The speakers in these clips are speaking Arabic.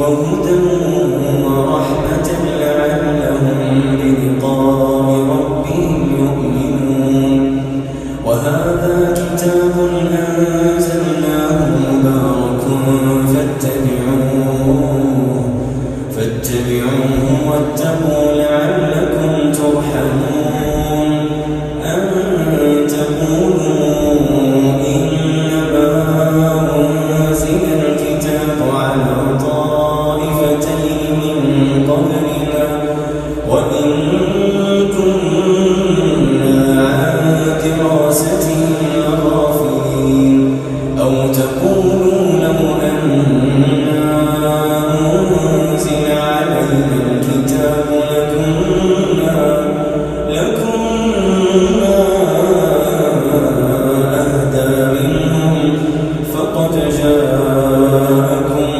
وهدى جاءكم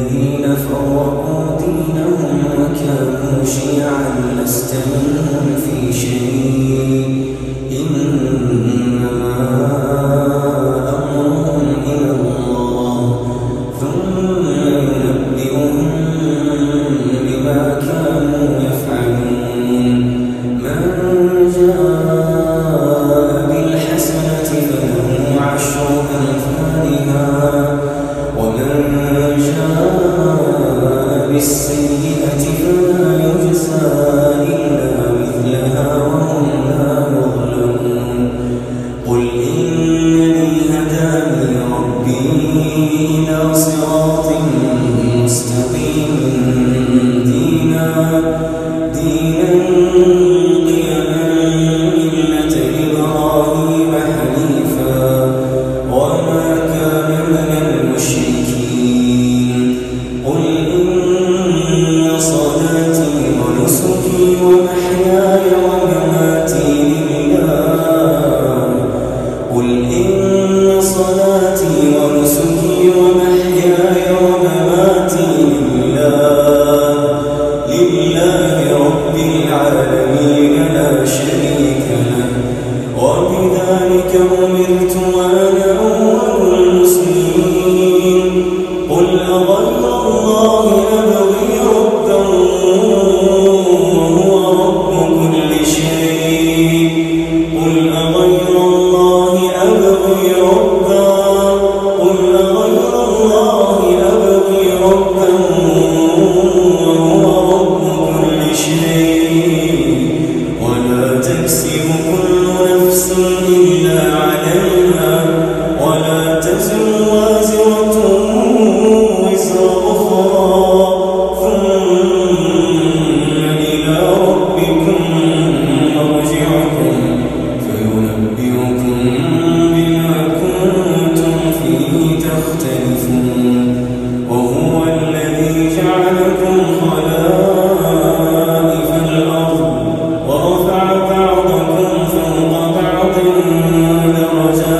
الذين فرقوا دينهم وكانوا شيعا لست منهم في شيء. تكسب كل نفس إلا